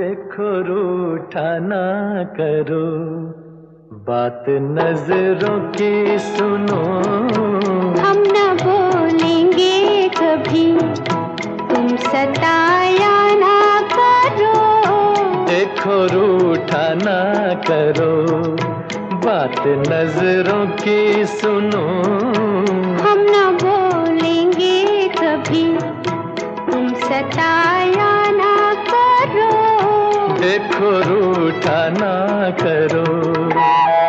देखो रूठा ना करो। बात नज़रों की सुनो। हम न बोलेंगे कभी। तुम सताया ना करो। देखो रूठा ना करो। बात नज़रों की सुनो। देखो रूठा ना करो।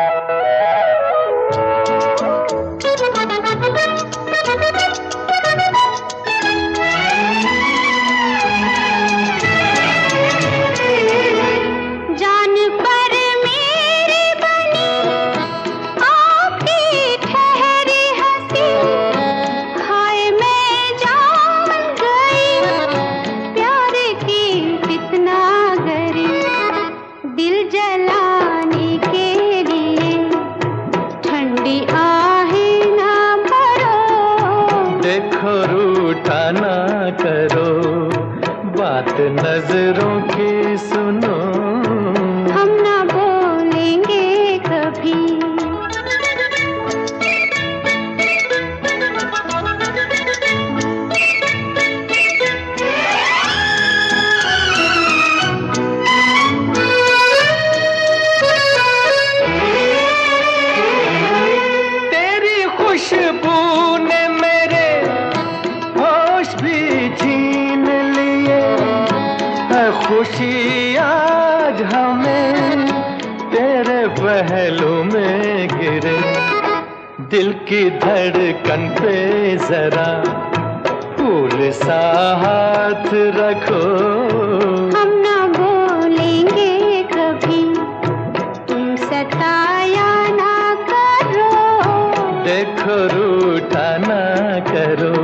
देखो रूठा ना करो। बात नज़रों की सुनो। खुशी आज हमें तेरे पहलू में गिरे। दिल की धड़कन पे जरा फूल सा हाथ रखो। हम ना बोलेंगे कभी तुम सताया ना करो। देखो रूठा ना करो।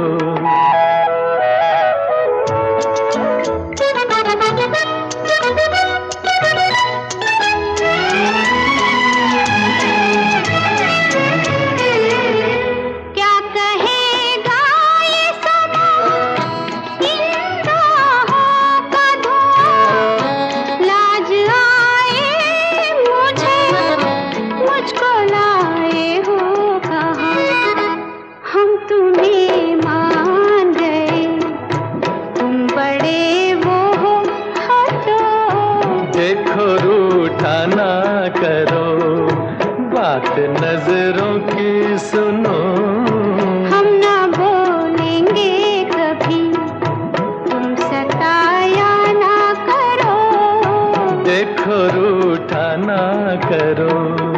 रूठा ना करो बात नज़रों की सुनो। हम ना बोलेंगे कभी तुम सताया ना करो। देखो रूठा ना करो।